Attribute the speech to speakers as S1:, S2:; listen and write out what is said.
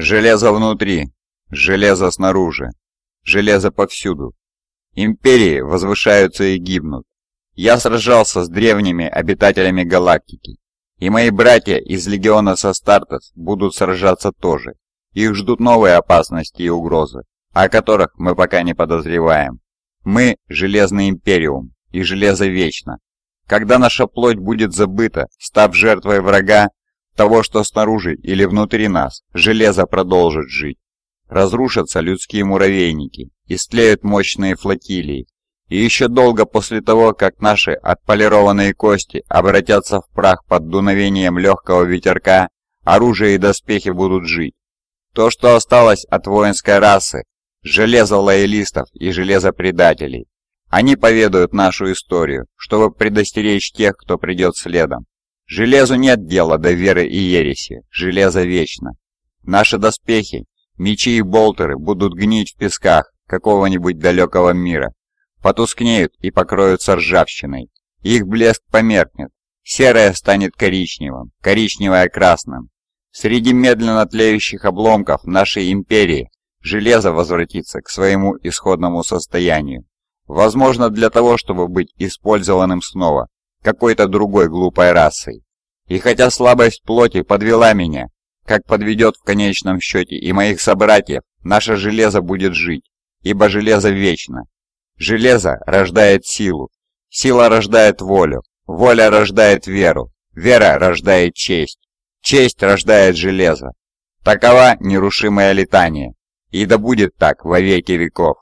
S1: Железо внутри, железо снаружи, железо повсюду. Империи возвышаются и гибнут. Я сражался с древними обитателями галактики, и мои братья из Легиона Састартес будут сражаться тоже. Их ждут новые опасности и угрозы, о которых мы пока не подозреваем. Мы – Железный Империум, и Железо вечно. Когда наша плоть будет забыта, став жертвой врага, того, что снаружи или внутри нас, железо продолжит жить. Разрушатся людские муравейники, истлеют мощные флотилии, и еще долго после того, как наши отполированные кости обратятся в прах под дуновением легкого ветерка, оружие и доспехи будут жить. То, что осталось от воинской расы, железо лоялистов и железо предателей. Они поведают нашу историю, чтобы предостеречь тех, кто придет следом. Железу нет дела до веры и ереси, железо вечно. Наши доспехи, мечи и болтеры будут гнить в песках какого-нибудь далекого мира, потускнеют и покроются ржавчиной. Их блеск померкнет, серое станет коричневым, коричневое красным. Среди медленно тлеющих обломков нашей империи железо возвратится к своему исходному состоянию. Возможно, для того, чтобы быть использованным снова, какой-то другой глупой расой. И хотя слабость плоти подвела меня, как подведет в конечном счете и моих собратьев, наше железо будет жить, ибо железо вечно. Железо рождает силу, сила рождает волю, воля рождает веру, вера рождает честь, честь рождает железо. Такова нерушимое летание, и да будет так во веки веков.